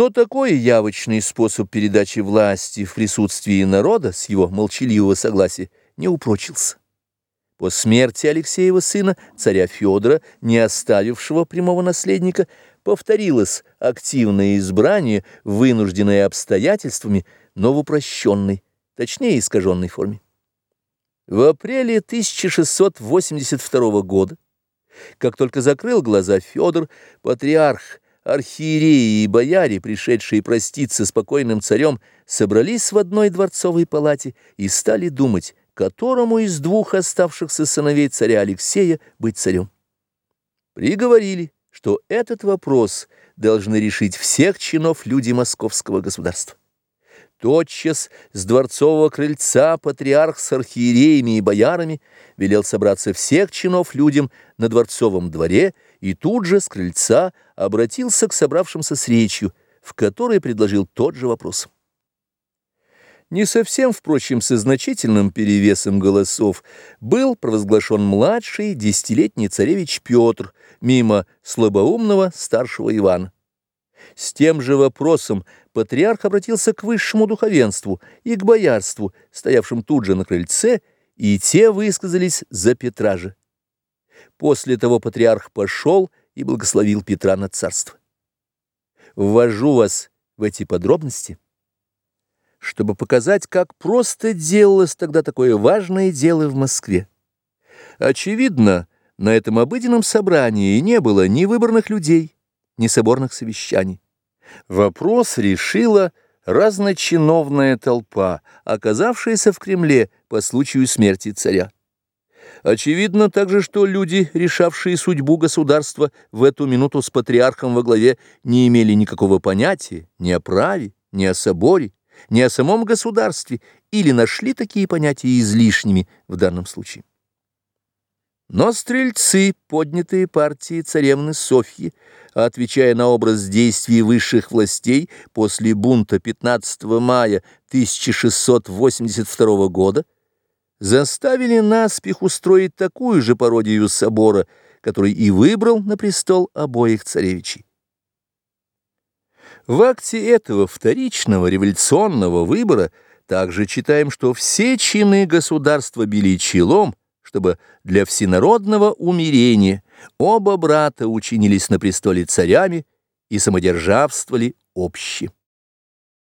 Но такой явочный способ передачи власти в присутствии народа с его молчаливого согласия не упрочился. По смерти Алексеева сына, царя Федора, не оставившего прямого наследника, повторилось активное избрание, вынужденное обстоятельствами, но в упрощенной, точнее искаженной форме. В апреле 1682 года, как только закрыл глаза Федор, патриарх, архиереи и бояре, пришедшие проститься с покойным царем, собрались в одной дворцовой палате и стали думать, которому из двух оставшихся сыновей царя Алексея быть царем. Приговорили, что этот вопрос должны решить всех чинов люди московского государства. Тотчас с дворцового крыльца патриарх с архиереями и боярами велел собраться всех чинов людям на дворцовом дворе и тут же с крыльца обратился к собравшимся с речью, в которой предложил тот же вопрос. Не совсем, впрочем, со значительным перевесом голосов был провозглашен младший десятилетний царевич Петр мимо слабоумного старшего Ивана. С тем же вопросом патриарх обратился к высшему духовенству и к боярству, стоявшим тут же на крыльце, и те высказались за Петра же. После того патриарх пошел и благословил Петра на царство. Ввожу вас в эти подробности чтобы показать, как просто делалось тогда такое важное дело в Москве. Очевидно, на этом обыденном собрании не было ни выборных людей, ни соборных совещаний. Вопрос решила разночиновная толпа, оказавшаяся в Кремле по случаю смерти царя. Очевидно также, что люди, решавшие судьбу государства в эту минуту с патриархом во главе, не имели никакого понятия ни о праве, ни о соборе, ни о самом государстве или нашли такие понятия излишними в данном случае. Но стрельцы, поднятые партией царевны Софьи, отвечая на образ действий высших властей после бунта 15 мая 1682 года, заставили наспех устроить такую же пародию собора, который и выбрал на престол обоих царевичей. В акте этого вторичного революционного выбора также читаем, что все чины государства били челом, чтобы для всенародного умирения оба брата учинились на престоле царями и самодержавствовали общие.